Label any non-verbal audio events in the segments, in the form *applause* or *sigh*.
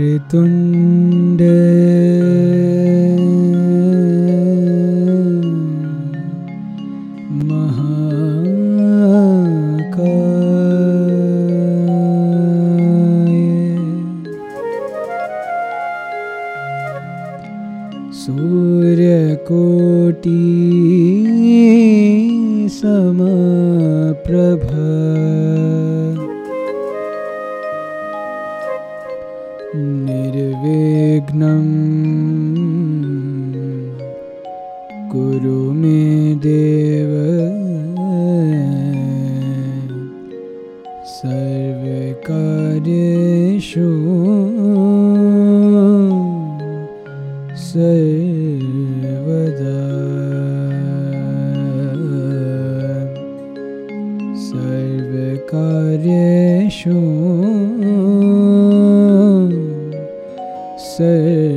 ीतु सर्वकार्येषु सर्व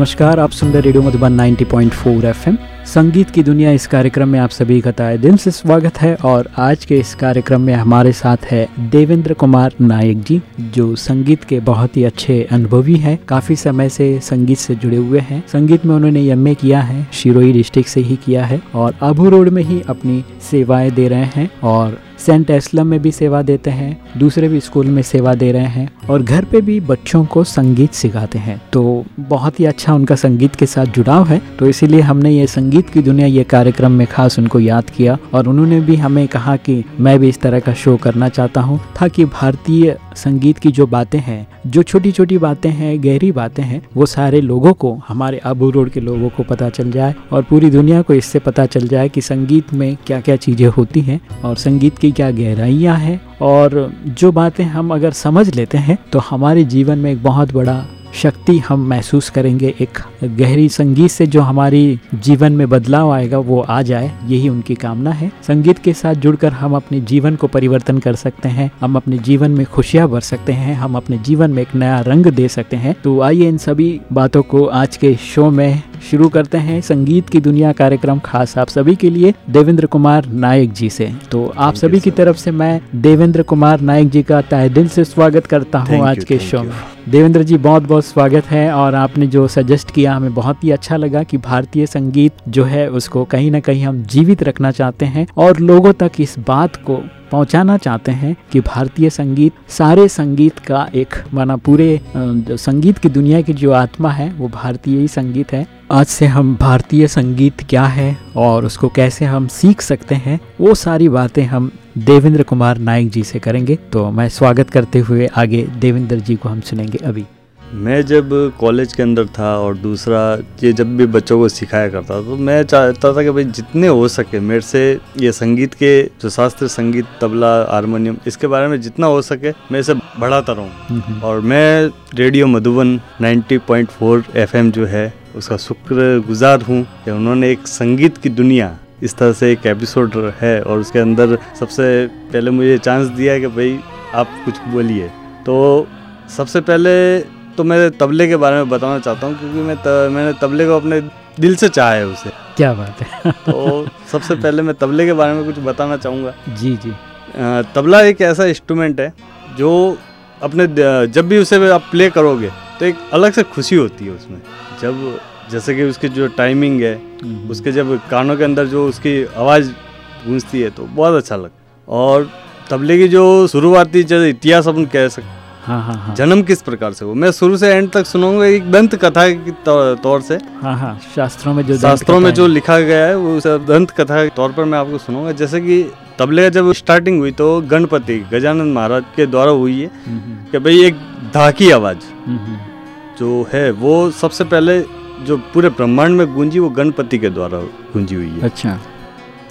नमस्कार, आप सुन रहे रेडियो मधुबन 90.4 एफएम। संगीत की दुनिया इस कार्यक्रम में आप सभी का तय दिल से स्वागत है और आज के इस कार्यक्रम में हमारे साथ है देवेंद्र कुमार नायक जी, जो संगीत के बहुत ही अच्छे अनुभवी हैं। काफ़ी समय से संगीत से जुड़े हुए हैं। संगीत में उन्होंने एमए किया है, शिरोई डिस्ट्रिक्ट से ही किया है और आबू रोड में ही अपनी सेवाएँ दे रहे हैं और सेंट एस्लम में भी सेवा देते हैं, दूसरे भी स्कूल में सेवा दे रहे हैं और घर पे भी बच्चों को संगीत सिखाते हैं। तो बहुत ही अच्छा उनका संगीत के साथ जुड़ाव है तो इसीलिए हमने ये संगीत की दुनिया, ये कार्यक्रम में खास उनको याद किया और उन्होंने भी हमें कहा कि मैं भी इस तरह का शो करना चाहता हूँ ताकि भारतीय संगीत की जो बातें हैं, जो छोटी छोटी बातें हैं, गहरी बातें हैं, वो सारे लोगों को, हमारे आबू रोड के लोगों को पता चल जाए और पूरी दुनिया को इससे पता चल जाए कि संगीत में क्या क्या चीज़ें होती हैं और संगीत की क्या गहराइयाँ हैं? और जो बातें हम अगर समझ लेते हैं तो हमारे जीवन में एक बहुत बड़ा शक्ति हम महसूस करेंगे। एक गहरी संगीत से जो हमारी जीवन में बदलाव आएगा, वो आ जाए, यही उनकी कामना है। संगीत के साथ जुड़कर हम अपने जीवन को परिवर्तन कर सकते हैं, हम अपने जीवन में खुशियाँ भर सकते हैं, हम अपने जीवन में एक नया रंग दे सकते हैं। तो आइए इन सभी बातों को आज के शो में शुरू करते हैं संगीत की दुनिया कार्यक्रम खास आप सभी के लिए देवेंद्र कुमार नायक जी से। तो आप सभी की तरफ़ से मैं देवेंद्र कुमार नायक जी का तहे दिल से स्वागत करता हूँ आज के शो में। देवेंद्र जी बहुत बहुत स्वागत है और आपने जो सजेस्ट किया हमें बहुत ही अच्छा लगा कि भारतीय संगीत जो है उसको कहीं ना कहीं हम जीवित रखना चाहते हैं और लोगों तक इस बात को पहुंचाना चाहते हैं कि भारतीय संगीत, सारे संगीत का एक, माना पूरे संगीत की दुनिया की जो आत्मा है, वो भारतीय ही संगीत है। आज से हम भारतीय संगीत क्या है और उसको कैसे हम सीख सकते हैं, वो सारी बातें हम देवेंद्र कुमार नायक जी से करेंगे। तो मैं स्वागत करते हुए आगे देवेंद्र जी को हम सुनेंगे अभी। मैं जब कॉलेज के अंदर था और दूसरा ये जब भी बच्चों को सिखाया करता था तो मैं चाहता था कि भाई जितने हो सके मेरे से ये संगीत के जो शास्त्रीय संगीत तबला हारमोनियम इसके बारे में जितना हो सके मैं इसे बढ़ाता रहूँ। और मैं रेडियो मधुबन 90.4 एफएम जो है उसका शुक्रगुजार हूँ कि उन्होंने एक संगीत की दुनिया इस तरह से एक एपिसोड है और उसके अंदर सबसे पहले मुझे चांस दिया कि भाई आप कुछ बोलिए। तो सबसे पहले तो मैं तबले के बारे में बताना चाहता हूँ क्योंकि मैं त, मैंने तबले को अपने दिल से चाहा है उसे। क्या बात है। तो सबसे पहले मैं तबले के बारे में कुछ बताना चाहूँगा। जी जी। तबला एक ऐसा इंस्ट्रूमेंट है जो अपने जब भी उसे आप प्ले करोगे तो एक अलग से खुशी होती है उसमें। जब जैसे कि उसकी जो टाइमिंग है उसके जब कानों के अंदर जो उसकी आवाज़ गूंजती है तो बहुत अच्छा लगता और तबले की जो शुरुआती जैसे इतिहास अपन कह सकते हाँ हाँ हाँ। जन्म किस प्रकार से हो मैं शुरू से एंड तक सुनाऊँगा एक दंत कथा के तौर से। हाँ हाँ शास्त्रों में जो शास्त्रों में जो लिखा गया है वो सब दंत कथा के तौर पर मैं आपको सुनाऊँगा जैसे कि तबले जब स्टार्टिंग हुई तो गणपति गजानंद महाराज के द्वारा हुई है हम्म, हम्म, कि भाई एक धाकी आवाज़ हम्म, जो है वो सबसे पहले जो पूरे ब्रह्मांड में गूंजी वो गणपति के द्वारा गूंजी हुई है। अच्छा।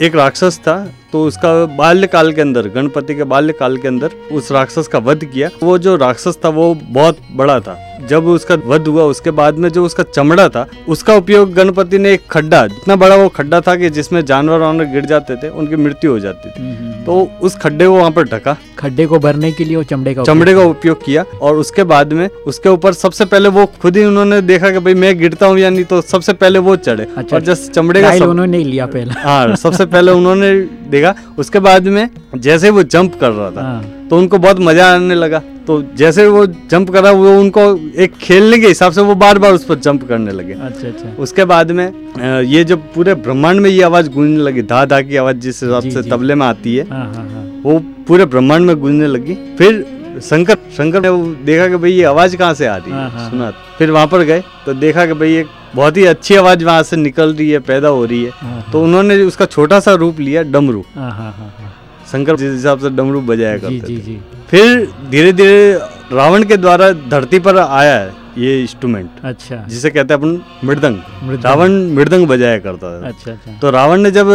एक राक्षस था तो उसका बाल्यकाल के अंदर गणपति के बाल्यकाल के अंदर उस राक्षस का वध किया। वो जो राक्षस था वो बहुत बड़ा था। जब उसका वध हुआ उसके बाद में जो उसका चमड़ा था उसका उपयोग गणपति ने एक खड्डा इतना बड़ा वो खड्डा था कि जिसमें जानवर वानवर गिर जाते थे उनकी मृत्यु हो जाती थी। तो उस खड्डे को वहाँ पर ढका। खड्डे को भरने के लिए वो चमड़े का चमड़े का उपयोग किया और उसके बाद में उसके ऊपर सबसे पहले वो खुद ही उन्होंने देखा कि भाई मैं गिरता हूँ या नहीं तो सबसे पहले वो चढ़े। अच्छा। और जैसे चमड़े का उन्होंने लिया पहले। हाँ सबसे पहले उन्होंने *laughs* देखा उसके बाद में जैसे वो जंप कर रहा था हाँ। तो उनको बहुत मज़ा आने लगा। तो जैसे वो जंप करा वो उनको एक खेलने के हिसाब से वो बार बार उस पर जंप करने लगे। अच्छा अच्छा। उसके बाद में ये जब पूरे ब्रह्मांड में ये आवाज़ गूंजने लगी धा धा की आवाज़ जिस हिसाब से जी। तबले में आती है हाँ हाँ हाँ। वो पूरे ब्रह्मांड में गूंजने लगी। फिर शंकर शंकर ने देखा कि भाई ये आवाज़ कहाँ से आ रही हाँ, है हाँ। सुना फिर वहाँ पर गए तो देखा कि भाई ये बहुत ही अच्छी आवाज़ वहाँ से निकल रही है पैदा हो रही है। हाँ, तो उन्होंने उसका छोटा सा रूप लिया डमरू। हाँ हाँ हाँ हाँ। शंकर जिस हिसाब से डमरू बजाया जी करते जी थे। जी। फिर धीरे धीरे रावण के द्वारा धरती पर आया है। ये इंस्ट्रूमेंट अच्छा। जिसे कहते हैं अपन मृदंग। रावण मृदंग बजाया करता था। अच्छा अच्छा। तो रावण ने जब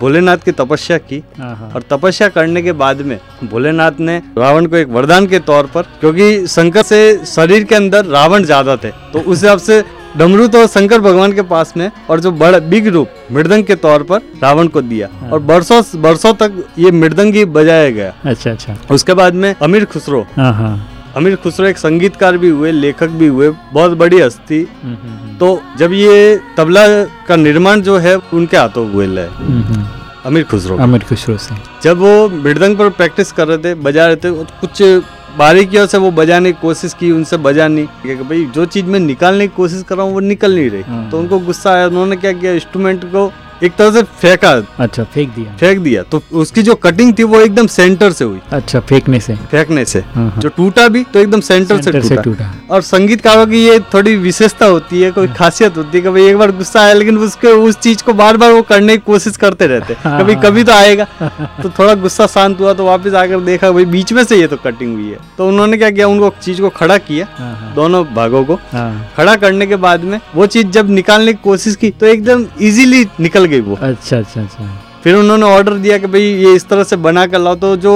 भोलेनाथ की तपस्या की हाँ हाँ। और तपस्या करने के बाद में भोलेनाथ ने रावण को एक वरदान के तौर पर क्योंकि शंकर से शरीर के अंदर रावण ज़्यादा थे तो उस हिसाब से डमरू तो शंकर भगवान के पास में और जो बड़ा बिग रूप मृदंग के तौर पर रावण को दिया। हाँ। और बरसों बरसों तक ये मृदंग ही बजाया गया। अच्छा अच्छा। उसके बाद में अमीर खुसरो हाँ। अमीर खुसरो एक संगीतकार भी हुए लेखक भी हुए बहुत बड़ी हस्ती। हम्म, हम्म, हम्म, तो जब ये तबला का निर्माण जो है उनके हाथों हुए है हम्म, हम्म, अमीर खुसरो। से। जब वो मृदंग पर प्रैक्टिस कर रहे थे बजा रहे थे कुछ बारीकियों से वो बजाने की कोशिश की उनसे बजा नहीं भाई जो चीज़ मैं निकालने की कोशिश कर रहा हूँ वो निकल नहीं रही। तो उनको गुस्सा आया उन्होंने क्या किया इंस्ट्रूमेंट को एक तरह से फेंका। अच्छा फेंक दिया। फेंक दिया। तो उसकी जो कटिंग थी वो एकदम सेंटर से हुई। अच्छा फेंकने से। फेंकने से। हाँ, हाँ। जो टूटा भी तो एकदम सेंटर, सेंटर से टूटा। और संगीतकारों की ये थोड़ी विशेषता होती है कोई खासियत होती है कि भाई एक बार गुस्सा आया लेकिन उसके उस चीज़ को बार बार वो करने की कोशिश करते रहते हाँ। कभी कभी तो आएगा। *laughs* तो थोड़ा गुस्सा शांत हुआ तो वापस आकर देखा भाई बीच में से ये तो कटिंग हुई है। तो उन्होंने क्या किया उनको चीज़ को खड़ा किया हाँ हाँ। दोनों भागों को। हाँ। खड़ा करने के बाद में वो चीज़ जब निकालने की कोशिश की तो एकदम इजिली निकल गई वो अच्छा अच्छा अच्छा फिर उन्होंने ऑर्डर दिया कि भाई ये इस तरह से बना कर लाओ तो जो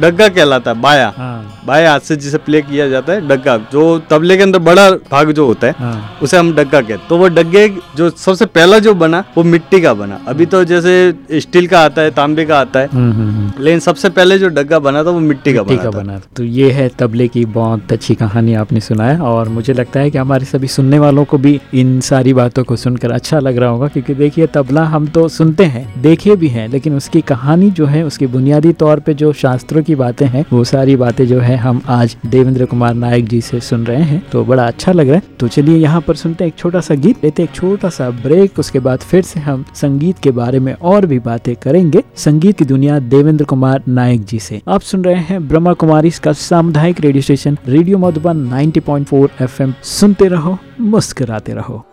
डग्गा कहलाता है बाया। हाँ। बाएँ हाथ से जिसे प्ले किया जाता है डग्गा। जो तबले के अंदर बड़ा भाग जो होता है हाँ। उसे हम डग्गा कहते हैं। तो वो डग्गे जो सबसे पहला जो बना वो मिट्टी का बना। अभी तो जैसे स्टील का आता है तांबे का आता है हम्म, हम्म, हम्म। लेकिन सबसे पहले जो डग्गा बना था वो मिट्टी का मिट्टी बना का था। बना तो ये है तबले की बहुत अच्छी कहानी आपने सुनाया और मुझे लगता है कि हमारे सभी सुनने वालों को भी इन सारी बातों को सुनकर अच्छा लग रहा होगा क्योंकि देखिए तबला हम तो सुनते हैं देखिए भी हैं, लेकिन उसकी कहानी जो है, उसकी बुनियादी तौर पे जो शास्त्रों की बातें हैं, वो सारी बातें जो है, हम आज देवेंद्र कुमार नायक जी से सुन रहे हैं तो बड़ा अच्छा लग रहा है। तो चलिए यहाँ पर सुनते हैं एक छोटा सा गीत, लेते एक छोटा सा ब्रेक, उसके बाद फिर से हम संगीत के बारे में और भी बातें करेंगे। संगीत की दुनिया देवेंद्र कुमार नायक जी से। आप सुन रहे हैं ब्रह्मा कुमारी सामुदायिक radio station, radio Madhuban 90.4 FM. सुनते रहो, मुस्कुराते रहो।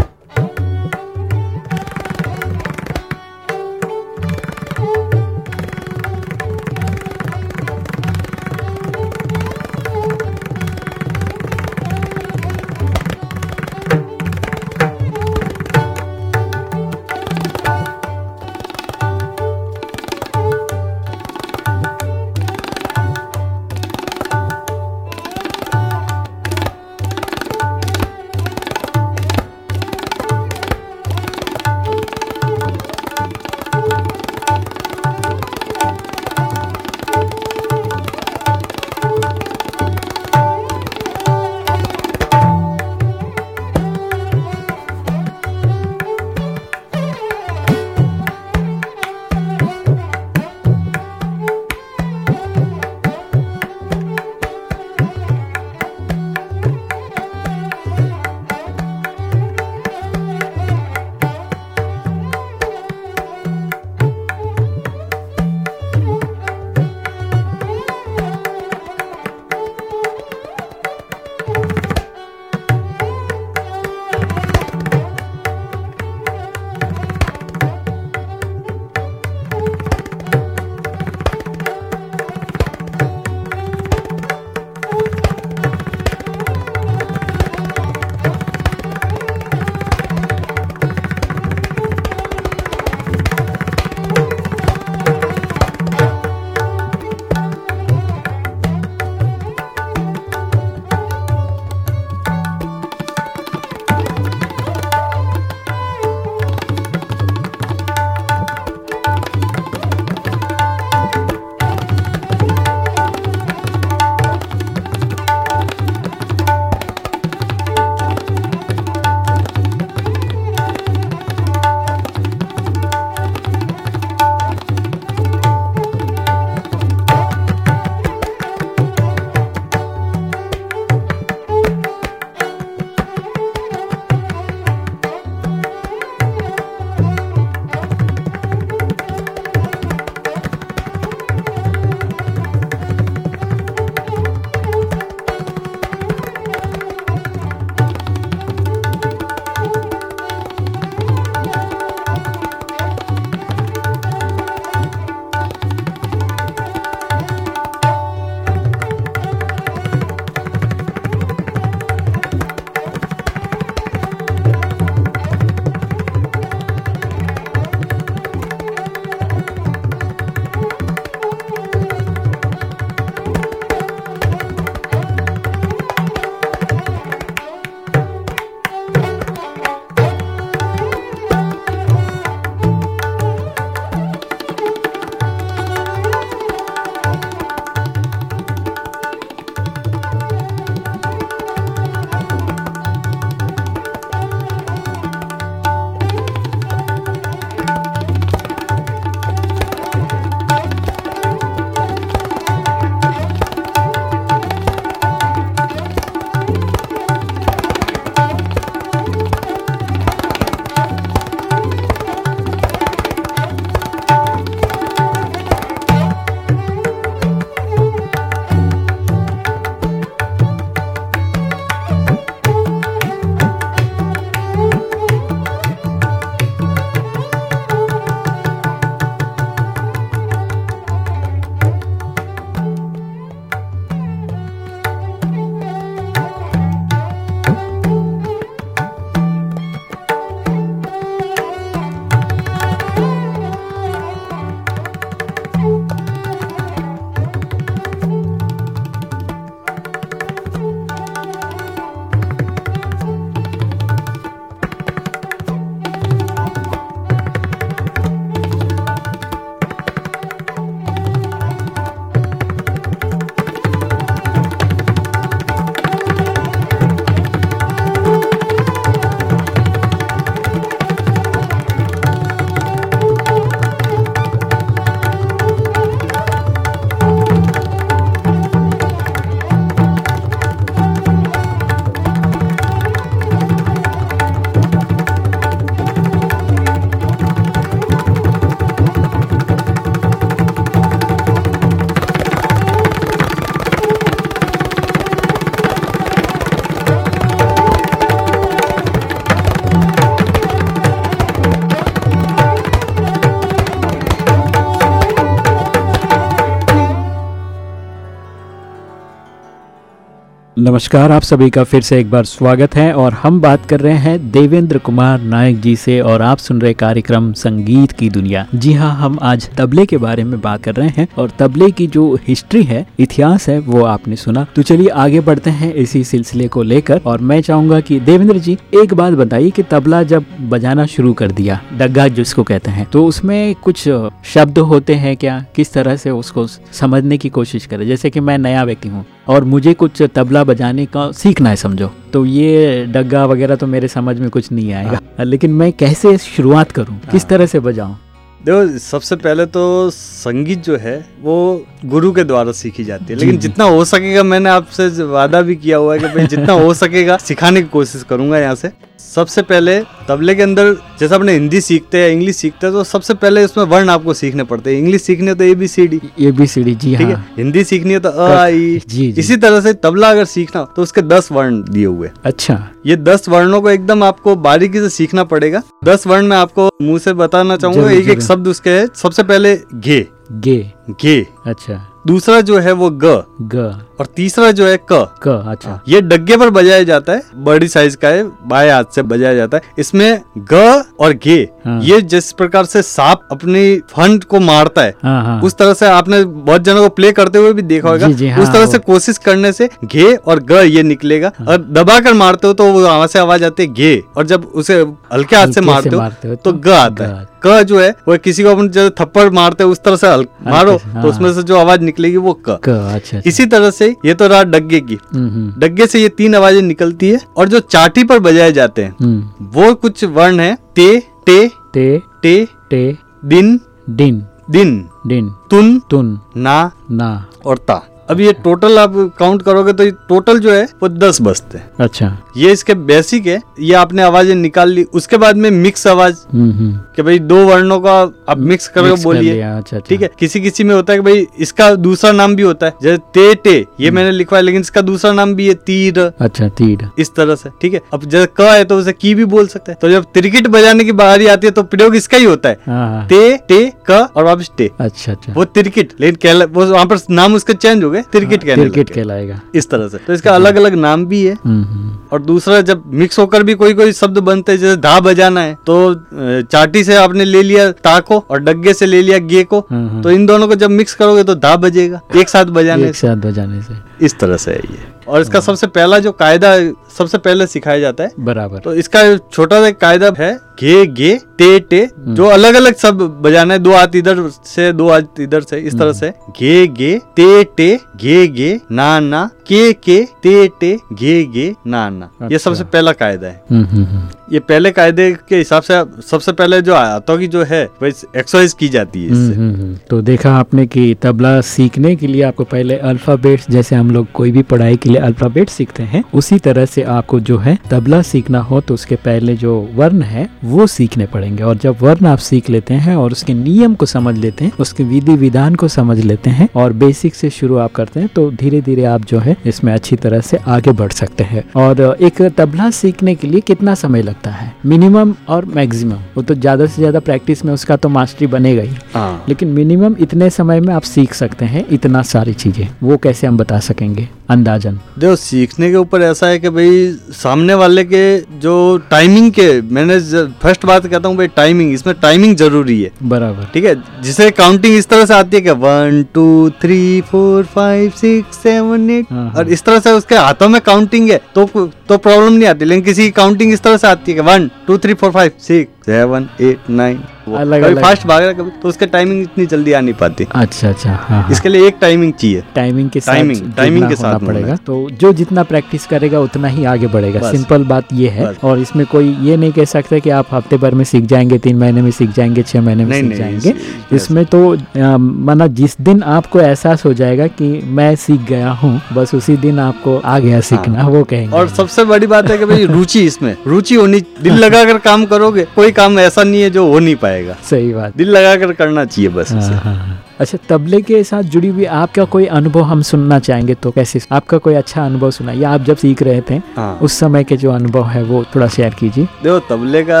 नमस्कार, आप सभी का फिर से एक बार स्वागत है और हम बात कर रहे हैं देवेंद्र कुमार नायक जी से और आप सुन रहे कार्यक्रम संगीत की दुनिया। जी हाँ हम आज तबले के बारे में बात कर रहे हैं और तबले की जो हिस्ट्री है, इतिहास है, वो आपने सुना। तो चलिए आगे बढ़ते हैं इसी सिलसिले को लेकर और मैं चाहूँगा की देवेंद्र जी, एक बात बताइए की तबला जब बजाना शुरू कर दिया डग्गा जिसको कहते हैं तो उसमें कुछ शब्द होते हैं क्या? किस तरह से उसको समझने की कोशिश करे? जैसे की मैं नया व्यक्ति हूँ और मुझे कुछ तबला बजाने का सीखना है समझो। तो ये डग्गा वगैरह तो मेरे समझ में कुछ नहीं आएगा। लेकिन मैं कैसे शुरुआत करूँ? किस तरह से बजाऊँ? देखो सबसे पहले तो संगीत जो है वो गुरु के द्वारा सीखी जाती है। लेकिन जितना हो सकेगा मैंने आपसे वादा भी किया हुआ है कि भाई जितना हो *laughs* सकेगा सिखाने की कोशिश करूँगा यहाँ से। सबसे पहले तबले के अंदर जैसे अपने हिंदी सीखते हैं इंग्लिश सीखते हैं तो सबसे पहले इसमें वर्ण आपको सीखने पड़ते हैं। इंग्लिश सीखनी तो A B C D. A B C D G ठीक हाँ? है। हिंदी सीखनी है तो अ आ, ई जी जी। इसी तरह से तबला अगर सीखना तो उसके दस वर्ण दिए हुए। अच्छा। ये दस वर्णों को एकदम आपको बारीकी से सीखना पड़ेगा। दस वर्ण में आपको मुँह से बताना चाहूँगा एक एक शब्द उसके है। सबसे पहले घे। गे। घे अच्छा। दूसरा जो है वो ग। ग। और तीसरा जो है क। क अच्छा। ये डग्गे पर बजाया जाता है बड़ी साइज़ का है बाएँ हाथ से बजाया जाता है। इसमें ग और घे हाँ। ये जिस प्रकार से सांप अपनी फंड को मारता है हाँ हाँ। उस तरह से आपने बहुत जनों को प्ले करते हुए भी देखा होगा। हाँ, उस तरह से कोशिश करने से घे और ग ये निकलेगा। हाँ। और दबा कर मारते हो तो वो वहाँ से आवाज़ आती है घे और जब उसे हल्के हाथ से मारते हो तो तो ग आता है। क जो है वो किसी को अपन जब थप्पड़ मारते हैं उस तरह से हल- मारो हाँ। तो उसमें से जो आवाज़ निकलेगी वो क क अच्छा अच्छा। इसी तरह से ये तो रहा डग्गे की हम्म, हम्म, डग्गे से ये तीन आवाज़ें निकलती है और जो चाटी पर बजाए जाते हैं हम्म। वो कुछ वर्ण है ते टे ते टे टे दिन दिन दिन दिन तुन तुन ना ना और ता अब ये टोटल आप काउंट करोगे तो ये टोटल जो है वो दस बजते हैं। अच्छा। ये इसके बेसिक है ये आपने आवाज़ें निकाल ली उसके बाद में मिक्स आवाज़। हम्म हम्म। कि भाई दो वर्णों का आप मिक्स करके कर बोलिए। अच्छा अच्छा। ठीक है? किसी किसी में होता है कि भाई इसका दूसरा नाम भी होता है जैसे ते टे ये मैंने लिखवाया लेकिन इसका दूसरा नाम भी है तीर। अच्छा तीर। इस तरह से ठीक है? अब जैसे क है तो उसे की भी बोल सकते हैं। तो जब त्रिकेट बजाने की बारी आती है तो प्रयोग इसका ही होता है। हाँ हाँ। ते टे क और वापस टे अच्छा अच्छा। वो त्रिकेट लेकिन वो वहाँ पर नाम उसका चेंज हो गए त्रिकेट कहने लग क्रिकेट। कहलाएगा। इस तरह से। तो इसका अलग अलग नाम भी है। हम्म हम्म। और दूसरा जब मिक्स होकर भी कोई कोई शब्द बनते हैं जैसे धा बजाना है तो चाटी से आपने ले लिया ता को और डग्गे से ले लिया गे को हम्म। तो इन दोनों को जब मिक्स करोगे तो धा बजेगा एक साथ बजाने एक साथ बजाने से। से इस तरह से है ये। और इसका सबसे पहला जो कायदा सबसे पहले सिखाया जाता है बराबर। तो इसका छोटा सा कायदा है घे गे टे टे जो अलग अलग सब बजाना है दो हाथ इधर से दो हाथ इधर से इस तरह से। घे गे ते टे घे गे ना ना के के ते टे घे गे ना ना अच्छा। ये। सबसे पहला कायदा है हम्म हम्म हम्म ये पहले कायदे के हिसाब से सबसे पहले जो हाथों की जो है वो एक्सरसाइज की जाती है इससे। तो देखा आपने कि तबला सीखने के लिए आपको पहले अल्फाबेट्स जैसे हम लोग कोई भी पढ़ाई के लिए अल्फ़ाबेट सीखते हैं उसी तरह से आपको जो है तबला सीखना हो तो उसके पहले जो वर्ण है वो सीखने पड़ेंगे और जब वर्ण आप सीख लेते हैं और उसके नियम को समझ लेते हैं उसके विधि विधान को समझ लेते हैं और बेसिक से शुरू आप करते हैं तो धीरे धीरे आप जो है इसमें अच्छी तरह से आगे बढ़ सकते हैं। और एक तबला सीखने के लिए कितना समय लगता है? मिनिमम और मैक्सिमम वो तो ज़्यादा से ज़्यादा प्रैक्टिस में उसका तो मास्टरी बनेगा ही। हाँ। लेकिन मिनिमम इतने समय में आप सीख सकते हैं इतना सारी चीज़ें। वो कैसे हम बता सकेंगे? अंदाजन। देखो सीखने के ऊपर ऐसा है कि भाई सामने वाले के जो टाइमिंग के मैंने फ़र्स्ट बात कहता हूँ भाई टाइमिंग इसमें टाइमिंग ज़रूरी है। बराबर। ठीक है? जिसे काउंटिंग इस तरह से आती है कि one two three four five six seven eight. और इस तरह से उसके हाथों में काउंटिंग है तो तो प्रॉब्लम नहीं आती। लेकिन किसी की काउंटिंग इस तरह से आती है कि one two three four five six seven eight nine अलग- कभी अलग। फास्ट भाग रहा कभी तो उसके टाइमिंग इतनी जल्दी आ नहीं पाती। अच्छा अच्छा हाँ हाँ। इसके लिए एक टाइमिंग चाहिए। टाइमिंग के टाइमिंग- टाइमिंग के साथ पड़ेगा। तो जो जितना प्रैक्टिस करेगा उतना ही आगे बढ़ेगा। सिंपल बात ये है। और इसमें कोई ये नहीं कह सकता कि आप हफ़्ते भर में सीख जाएँगे तीन महीने में सीख जाएँगे छह महीने में सीख जाएँगे। इसमें तो माना जिस दिन आपको एहसास हो जाएगा कि मैं सीख गया हूँ बस उसी दिन आपको आ गया सीखना वो कहेंगे। और सबसे बड़ी बात है कि भाई रुचि इसमें। रुचि होनी दिल *laughs* लगाकर काम करोगे कोई काम ऐसा नहीं है जो हो नहीं पाएगा। सही बात। दिल लगाकर करना चाहिए बस हाँ, उसे। हाँ, हाँ। अच्छा तबले के साथ जुड़ी हुई आपका कोई अनुभव हम सुनना चाहेंगे तो कैसे? आपका कोई अच्छा अनुभव सुनाइए। आप जब सीख रहे थे उस समय के जो अनुभव है वो थोड़ा शेयर कीजिए। देखो तबले का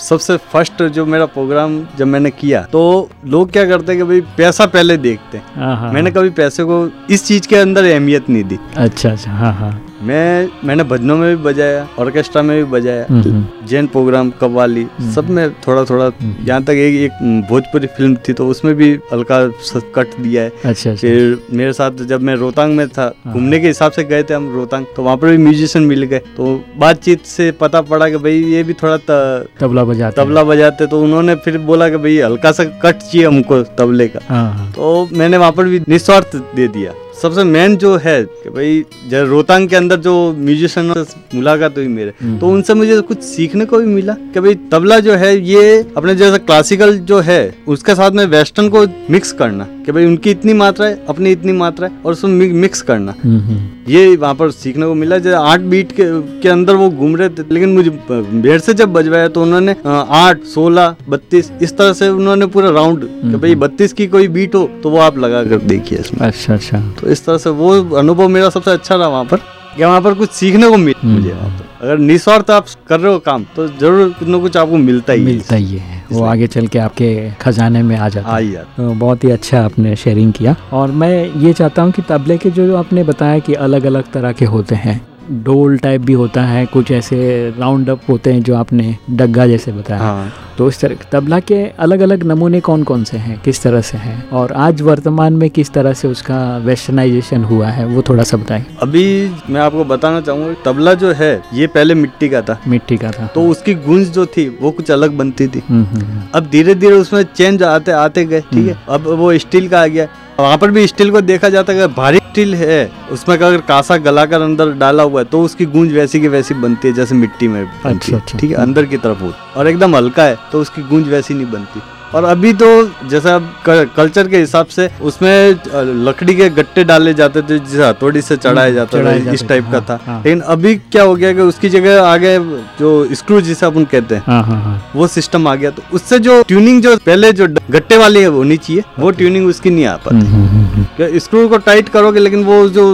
सबसे फ़र्स्ट जो मेरा प्रोग्राम जब मैंने किया तो लोग क्या करते हैं कि भाई पैसा पहले देखते मैंने कभी पैसे को इस चीज़ के अंदर अहमियत नहीं दी। अच्छा अच्छा हाँ हाँ। मैं मैंने भजनों में भी बजाया ऑर्केस्ट्रा में भी बजाया हम्म, जैन प्रोग्राम कव्वाली सब में थोड़ा थोड़ा हम्म। यहाँ तक एक, एक भोजपुरी फ़िल्म थी तो उसमें भी हल्का कट दिया है। अच्छा अच्छा। फिर मेरे साथ जब मैं रोहतांग में था हाँ। घूमने के हिसाब से गए थे हम रोहतांग तो वहाँ पर भी म्यूजिशियन मिल गए तो बातचीत से पता पड़ा कि भाई ये भी थोड़ा तबला बजाते तबला बजाते तो उन्होंने फिर बोला कि भाई हल्का सा कट चाहिए हमको तबले का। हाँ हाँ। तो मैंने वहाँ पर भी निस्वार्थ दे दिया। सबसे मेन जो है कि भाई जब रोहतांग के अंदर जो म्यूजिशियन मुलाकात हुई मेरे हम्म। तो उनसे मुझे कुछ सीखने को भी मिला कि भाई तबला जो है ये अपने जैसा क्लासिकल जो है उसके साथ में वेस्टर्न को मिक्स करना कि भाई उनकी इतनी मात्रा है अपनी इतनी मात्रा है और उसमें मिक्स करना। ये वहाँ पर सीखने को मिला जैसे आठ बीट के, के अंदर वो घूम रहे थे लेकिन मुझे भेड़ से जब बजवाया तो उन्होंने आठ सोलह बत्तीस इस तरह से उन्होंने पूरा राउंड कि भाई बत्तीस की कोई बीट हो तो वो आप लगा कर देखिए इसमें। अच्छा अच्छा। तो इस तरह से वो अनुभव मेरा सबसे अच्छा रहा वहाँ पर कि वहाँ पर कुछ सीखने को मिला हम्म। मुझे वहाँ पर। अगर निस्वार्थ आप कर रहे हो काम तो ज़रूर कुछ ना कुछ आपको मिलता ही मिलता ही है। वो आगे चल के आपके खजाने में आ जाता है। तो बहुत ही अच्छा आपने शेयरिंग किया। और मैं ये चाहता हूँ कि तबले के जो आपने बताया कि अलग अलग तरह के होते हैं डोल टाइप भी होता है कुछ ऐसे राउंड अप होते हैं जो आपने डग्गा जैसे बताया। हाँ। तो इस तरह तबला के अलग अलग नमूने कौन कौन से हैं किस तरह से हैं? और आज वर्तमान में किस तरह से उसका वेस्टर्नाइजेशन हुआ है वो थोड़ा सा बताएँ। अभी मैं आपको बताना चाहूँगा तबला जो है ये पहले मिट्टी का था। मिट्टी का था। तो उसकी गूंज जो थी वो कुछ अलग बनती थी। हम्म, हम्म, हम्म। अब धीरे धीरे उसमें चेंज आते आते गए ठीक है? अब वो स्टील का आ गया। वहाँ पर भी स्टील को देखा जाता है अगर भारी स्टील है। उसमें अगर कासा गलाकर अंदर डाला हुआ है तो उसकी गूंज वैसी की वैसी बनती है जैसे मिट्टी में बनती अच्छा, है। अच्छा। ठीक है? अंदर की तरफ़ हो। और एकदम हल्का है तो उसकी गूंज वैसी नहीं बनती। और अभी तो जैसा कल्चर के हिसाब से उसमें लकड़ी के गट्टे डाले जाते थे जिसे हथौड़ी से चढ़ाया हम्म, जाता था इस टाइप का हाँ, था। हाँ। लेकिन अभी क्या हो गया कि उसकी जगह आ गए जो स्क्रू जिसे अपन कहते हैं हाँ वो सिस्टम आ गया। तो उससे जो ट्यूनिंग जो पहले जो गट्टे वाली है होनी चाहिए वो ट्यूनिंग उसकी नहीं आ पाती। हम्म, हम्म, हम्म। कि स्क्रू को टाइट करोगे लेकिन वो जो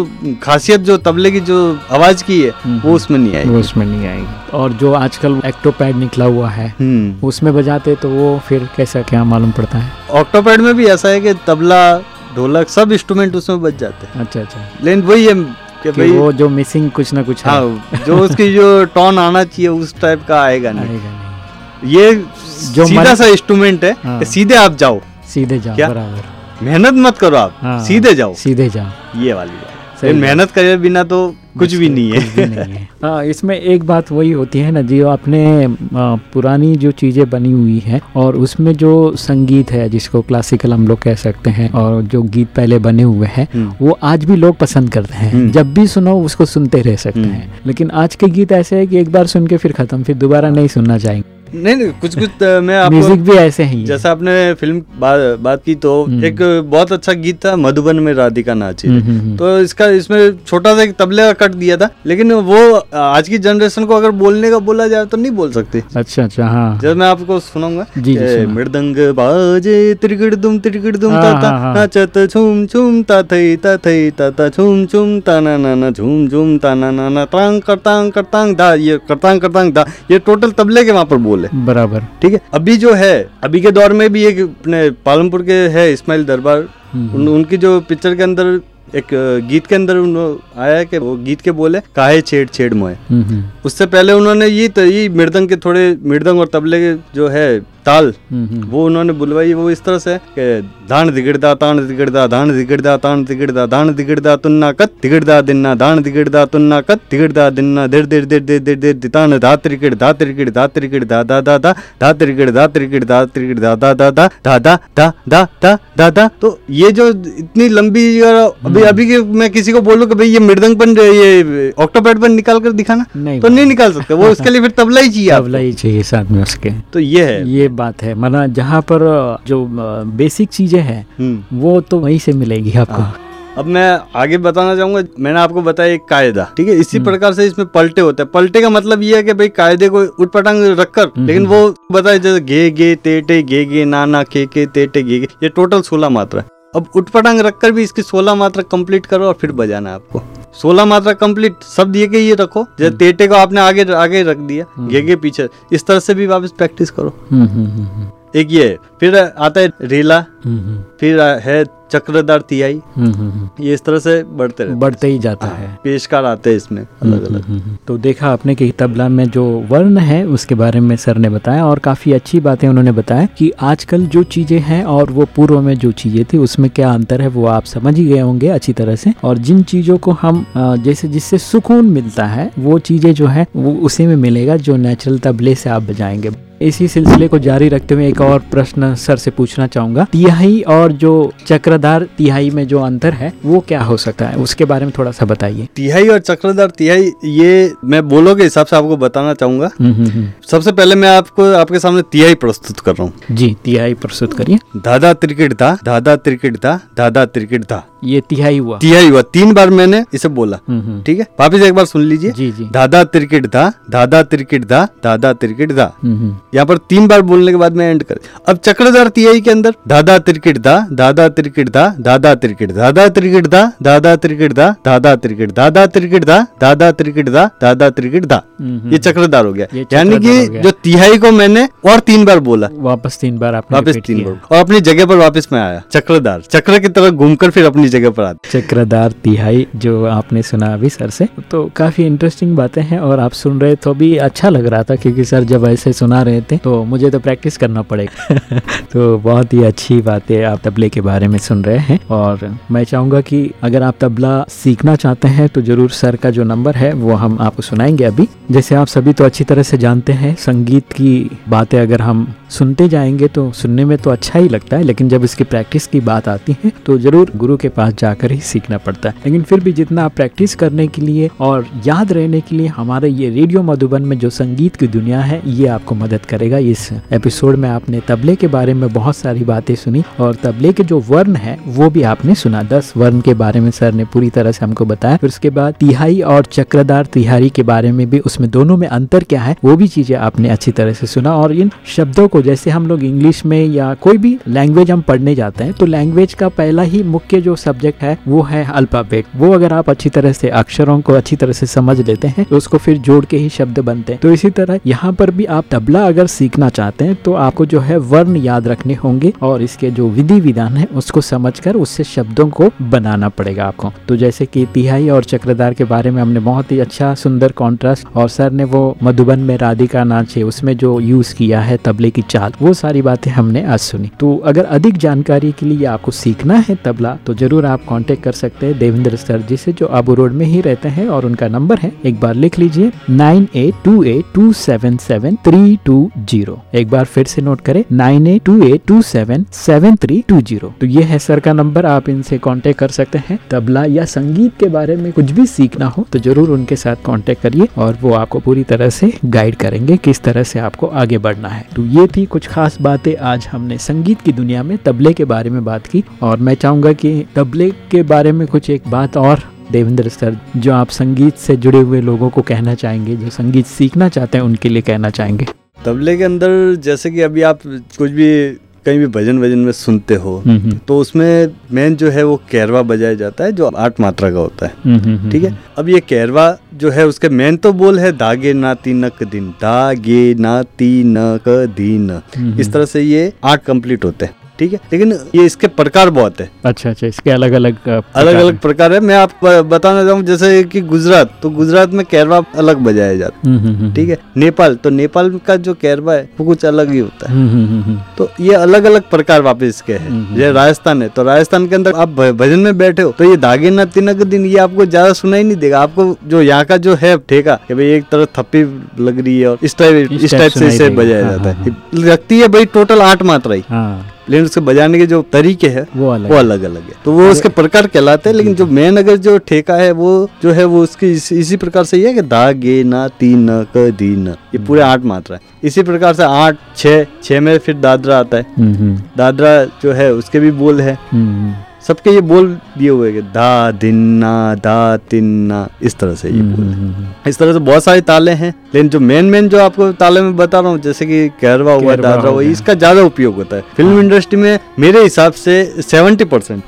खासियत जो तबले की जो आवाज़ की है वो उसमें नहीं आएगी। उसमें नहीं आएगी। और जो आजकल एक्टोपैड निकला हुआ है हम्म। उसमें बजाते तो वो फिर कैसा क्या मालूम पड़ता है? ऑक्टोपैड में भी ऐसा है कि तबला ढोलक सब इंस्ट्रूमेंट उसमें बज जाते हैं। अच्छा अच्छा। लेकिन वही है कि कि भाई वो जो मिसिंग कुछ ना कुछ है। जो उसकी जो टोन आना चाहिए उस टाइप का आएगा नहीं। आएगा नहीं। ये जो सीधा सा इंस्ट्रूमेंट है हाँ। सीधे आप जाओ। सीधे जाओ? बराबर। मेहनत मत करो आप हाँ, सीधे जाओ। सीधे जाओ। ये वाली बात। मेहनत करे बिना तो कुछ भी नहीं कुछ भी है नहीं है। *laughs* हाँ इसमें एक बात वही होती है ना जो आपने आ, पुरानी जो चीज़ें बनी हुई है और उसमें जो संगीत है जिसको क्लासिकल हम लोग कह सकते हैं और जो गीत पहले बने हुए हैं हम्म। वो आज भी लोग पसंद करते हैं। हम्म। जब भी सुनो उसको सुनते रह सकते हम्म। हैं। लेकिन आज के गीत ऐसे है कि एक बार सुन के फिर खत्म फिर दोबारा नहीं सुनना चाहेंगे। नहीं नहीं कुछ कुछ मैं आपको म्यूज़िक भी ऐसे ही जैसा आपने फ़िल्म बा, बात की तो हम्म। एक बहुत अच्छा गीत था मधुबन में राधिका नाची हम्म। हम्म। तो इसका इसमें छोटा सा एक तबले का कट दिया था लेकिन वो आज की जनरेशन को अगर बोलने का बोला जाए तो नहीं बोल सकते अच्छा अच्छा हाँ जब मैं आपको सुनाऊँगा मृदंग बाजे त्रिगड़ दुम त्रिगड़ दुम हाँ, ताता हाँ, हाँ। नाचत झूम झूम ताथई ताथई ताता झूम झूम ताना नाना झूम झूम ताना नाना तांग करतांग करतांग दा ये करतांग करतांग दा ये टोटल तबले के वहाँ पर बोल है। बराबर। ठीक है? अभी जो है अभी के दौर में भी एक अपने पालमपुर के है इस्माइल दरबार हम्म, उन, उनकी जो पिक्चर के अंदर एक गीत के अंदर आया है कि वो गीत के बोले काहे छेड़ छेड़ मोए उससे पहले उन्होंने ये तो ये मृदंग के थोड़े मृदंग और तबले के जो है ताल वो उन्होंने बुलवाई वो इस तरह से के धान दिगड़दा तान दिगड़दा धान दिगड़दा तान दिगड़दा धान दिगड़दा तुन्ना कत दिगड़दा दिन्ना धान दिगड़दा तुन्ना कत दिगड़दा दिन्ना देर देर देर देर देर देर दितान धा त्रिकिड़ धा त्रिकिड़ धा त्रिकिड़ धा दा दा दा धा त्रिकिड़ धा त्रिकिड़ धा त्रिकिड़ धा दा दा दा धा दा दा दा दा दा तो ये जो इतनी लंबी अभी अभी के मैं किसी को बोलूँ कि भाई ये मृदंग पर ये ऑक्टोपैड पर निकाल कर दिखाना नहीं तो नहीं निकाल सकते। वो उसके लिए फिर तबला ही चाहिए तबला ही चाहिए साथ में उसके। तो ये है। ये बात है। मना जहाँ पर जो बेसिक चीज़ें हैं हम्म। वो तो वहीं से मिलेगी आपको। हाँ। अब मैं आगे बताना चाहूँगा मैंने आपको बताया एक कायदा ठीक है? इसी हम्म। प्रकार से इसमें पलटे होते हैं। पलटे का मतलब ये है कि भाई कायदे को उटपटांग रखकर हम्म, लेकिन वो बताए जैसे गे गे तेटे गे गे ना ना के के तेटे गे गे ये टोटल सोलह मात्रा है। अब उठपटांग रखकर भी इसकी सोलह मात्रा कंप्लीट करो और फिर बजाना आपको। सोलह मात्रा कंप्लीट सब दिए के ये रखो। जैसे तेटे को आपने आगे आगे रख दिया गेगे गे गे पीछे इस तरह से भी वापस प्रैक्टिस करो। एक ये फिर आता है रेला हम्म, हम्म, फिर है चक्रधार तिहाई। हम्म। ये इस तरह से बढ़ते रहते बढ़ते ही जाता है पेशकार आते हैं इसमें अलग अलग तो देखा आपने कि तबला में जो वर्ण है उसके बारे में सर ने बताया और काफ़ी अच्छी बातें उन्होंने बताया कि आजकल जो चीज़ें हैं और वो पूर्व में जो चीज़ें थी उसमें क्या अंतर है वो आप समझ ही गए होंगे अच्छी तरह से। और जिन चीज़ों को हम जैसे जिससे सुकून मिलता है वो चीज़ें जो है वो उसी में मिलेगा जो नेचुरल तबले से आप बजाएँगे। इसी सिलसिले को जारी रखते हुए एक और प्रश्न सर से पूछना चाहूँगा। तिहाई और जो चक्रधार तिहाई में जो अंतर है वो क्या हो सकता है? उसके बारे में थोड़ा सा बताइए। तिहाई और चक्रधार तिहाई ये मैं बोलो के हिसाब से आपको बताना चाहूँगा। हम्म, हम्म, हम्म। सबसे पहले मैं आपको आपके सामने तिहाई प्रस्तुत कर रहा हूँ। जी तिहाई प्रस्तुत करिए। दादा त्रिकेट धा दादा त्रिकेट धा दादा त्रिकेट धा ये तिहाई हुआ तिहाई हुआ तीन बार मैंने इसे बोला हम्म, हम्म। ठीक है वापिस एक बार सुन लीजिए जी जी दादा त्रिकेट धा दादा त्रिकेट धा दादा त्रिकेट धा हम्म, हम्म। यहाँ पर तीन बार बोलने के बाद मैं एंड कर अब चक्रधार तिहाई के अंदर दादा त्रिकेट दा दादा त्रिकेट दा दादा त्रिकेट दादा त्रिकेट दा दादा त्रिकेट दा दादा त्रिकेट दादा त्रिकेट दा दादा त्रिकेट दा दादा त्रिकेट दा हम्म, ये चक्रधार हो गया यानी हो कि जो तिहाई को मैंने और तीन बार बोला वापस तीन बार वापस तीन बार और अपनी जगह पर वापस मैं आया चक्रधार चक्र की तरह घूमकर फिर अपनी जगह पर आता चक्रधार तिहाई जो आपने सुना अभी सर से। तो काफ़ी इंटरेस्टिंग बातें हैं और आप सुन रहे तो भी अच्छा लग रहा था क्योंकि सर जब ऐसे सुना रहे थे तो मुझे तो प्रैक्टिस करना पड़ेगा। *laughs* तो बहुत ही अच्छी बातें आप तबले के बारे में सुन रहे हैं। और मैं चाहूँगा कि अगर आप तबला सीखना चाहते हैं तो ज़रूर सर का जो नंबर है वो हम आपको सुनाएँगे अभी। जैसे आप सभी तो अच्छी तरह से जानते हैं संगीत की बातें अगर हम सुनते जाएँगे तो सुनने में तो अच्छा ही लगता है, लेकिन जब इसकी प्रैक्टिस की बात आती है तो ज़रूर गुरु के पास जाकर ही सीखना पड़ता है। लेकिन फिर भी जितना आप प्रैक्टिस करने के लिए और याद रहने के लिए हमारे ये रेडियो मधुबन में जो संगीत की दुनिया है, ये आपको मदद करेगा। इस एपिसोड में आपने तबले के बारे में बहुत सारी बातें सुनी और तबले के जो वर्ण है, वो भी आपने सुना। दस वर्ण के बारे में सर ने पूरी तरह से हमको बताया। फिर उसके बाद तिहाई और चक्रदार तिहारी के बारे में भी, उसमें दोनों में अंतर क्या है, वो भी चीज़ें आपने अच्छी तरह से सुना और इन शब्दों को जैसे हम लोग इंग्लिश में या कोई भी लैंग्वेज हम पढ़ने जाते हैं तो लैंग्वेज का पहला ही मुख्य जो सब्जेक्ट है, वो है अल्फ़ाबेट वो अगर आप अच्छी तरह से अक्षरों को अच्छी तरह से समझ लेते हैं तो उसको फिर जोड़ के ही शब्द बनते हैं. तो इसी तरह यहाँ पर भी आप तबला अगर सीखना चाहते हैं तो आपको जो है वर्ण याद रखने होंगे और इसके जो विधि विधान है, उसको समझकर उससे शब्दों को बनाना पड़ेगा आपको. तो जैसे की तिहाई और चक्रधार के बारे में हमने बहुत ही अच्छा सुंदर कॉन्ट्रास्ट और सर ने वो मधुबन में राधिका नाच है उसमें जो यूज़ किया है तबले की चाल, वो सारी बातें हमने आज सुनी। तो अगर अधिक जानकारी के लिए आपको सीखना है तबला तो ज़रूर आप कांटेक्ट कर सकते हैं देवेंद्र सर जी से, जो आबू रोड में ही रहते हैं और उनका नंबर है। एक बार लिख लीजिए, nine eight two eight two seven seven three two zero. एक बार फिर से नोट करें, nine eight two eight two seven seven three two zero. तो ये है सर का नंबर, आप इनसे कांटेक्ट कर सकते हैं। तबला या संगीत के बारे में कुछ भी सीखना हो तो ज़रूर उनके साथ कांटेक्ट करिए और वो आपको पूरी तरह से गाइड करेंगे, किस तरह से आपको आगे बढ़ना है। तो ये थी कुछ खास बातें आज हमने संगीत की दुनिया में, तबले के बारे में बात की और मैं चाहूँगा कि तबले के बारे में कुछ एक बात और देवेंद्र सर, जो आप संगीत से जुड़े हुए लोगों को कहना चाहेंगे, जो संगीत सीखना चाहते हैं, उनके लिए कहना चाहेंगे। तबले के अंदर, जैसे कि अभी आप कुछ भी कहीं भी भजन वज़न में सुनते हो हम्म, हम्म, तो उसमें मेन जो है वो कैरवा बजाया जाता है जो आठ मात्रा का होता है। हम्म, ठीक है? अब ये कैरवा जो है उसके मेन तो बोल है दागे ना नक दिन दागे ना नक दिन। इस तरह से ये आठ कंप्लीट होते हैं। ठीक है? लेकिन ये इसके प्रकार बहुत है। अच्छा अच्छा इसके अलग अलग अलग अलग प्रकार है। मैं आपको बताना चाहूँ जैसे कि गुजरात तो गुजरात में कैरवा अलग बजाया जाता है। ठीक है? नेपाल तो नेपाल का जो कैरवा है वो कुछ अलग ही होता है। तो ये अलग अलग प्रकार वापिस के हैं। हम्म, जैसे राजस्थान है तो राजस्थान के अंदर आप भजन में बैठे हो तो ये दागे ना तिनक दिन ये आपको ज़्यादा सुनाई नहीं देगा। आपको जो यहाँ का जो है ठेका कि भाई एक तरफ़ थप्पी लग रही है और इस टाइप इस टाइप से इसे बजाया हाँ, जाता हाँ, है। लगती है भाई टोटल आठ मात्रा ही। हाँ। लेकिन उसके बजाने के जो तरीके है वो अलग वो अलग अलग है। तो वो उसके प्रकार कहलाते हैं लेकिन जो मेन अगर जो ठेका है वो जो है वो उसकी इस, इसी प्रकार से ये है कि दा गे ना तीन न क दी न। ये पूरे आठ मात्रा है। इसी प्रकार से आठ छ छः में फिर दादरा आता है। हम्म, हम्म, दादरा जो है उसके भी बोल है। हम्म, सबके ये बोल दिए हुए हैं कि दा दिन्ना दा तिन्ना इस तरह से ये हम्म, बोल है। हम्म, हम्म, इस तरह से बहुत सारे ताले हैं लेकिन जो मेन मेन जो आपको ताले में बता रहा हूँ जैसे कि कैरवा हुआ दादरा हुआ इसका ज़्यादा उपयोग होता है। फ़िल्म इंडस्ट्री में मेरे हिसाब से सेवेंटी परसेंट।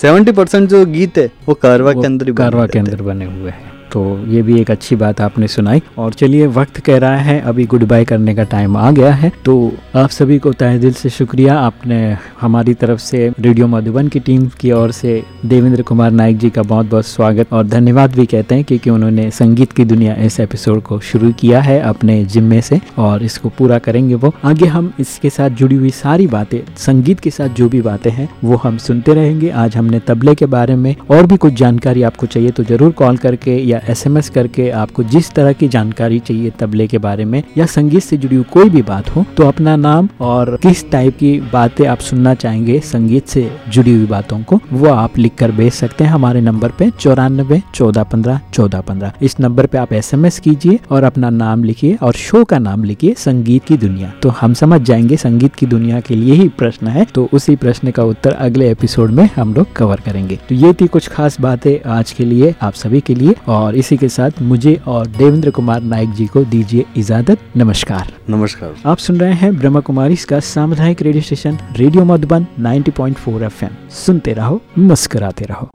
सेवेंटी परसेंट जो गीत है वो कैरवा के अंदर ही के अंदर बने हुए हैं। तो ये भी एक अच्छी बात आपने सुनाई। और चलिए, वक्त कह रहा है, अभी गुड बाय करने का टाइम आ गया है। तो आप सभी को तहे दिल से शुक्रिया। आपने हमारी तरफ़ से रेडियो मधुबन की टीम की ओर से देवेंद्र कुमार नायक जी का बहुत बहुत स्वागत और धन्यवाद भी कहते हैं, क्योंकि उन्होंने संगीत की दुनिया इस एपिसोड को शुरू किया है अपने जिम्मे से और इसको पूरा करेंगे वो। आगे हम इसके साथ जुड़ी हुई सारी बातें, संगीत के साथ जो भी बातें हैं, वो हम सुनते रहेंगे। आज हमने तबले के बारे में और भी कुछ जानकारी आपको चाहिए तो ज़रूर कॉल करके या एसएमएस करके आपको जिस तरह की जानकारी चाहिए तबले के बारे में या संगीत से जुड़ी कोई भी बात हो तो अपना नाम और किस टाइप की बातें आप सुनना चाहेंगे संगीत से जुड़ी हुई बातों को, वो आप लिख कर भेज सकते हैं हमारे नंबर पे चौरानबे, चौदह पंद्रह चौदह पंद्रह। इस नंबर पे आप एसएमएस कीजिए और अपना नाम लिखिए और शो का नाम लिखिए संगीत की दुनिया। तो हम समझ जाएँगे संगीत की दुनिया के लिए ही प्रश्न है तो उसी प्रश्न का उत्तर अगले एपिसोड में हम लोग कवर करेंगे। तो ये थी कुछ खास बातें आज के लिए, आप सभी के लिए और इसी के साथ मुझे और देवेंद्र कुमार नायक जी को दीजिए इजाज़त। नमस्कार। नमस्कार। आप सुन रहे हैं ब्रह्म कुमारी इसका सामुदायिक radio station radio Madhuban 90.4 FM. सुनते रहो मुस्कराते रहो।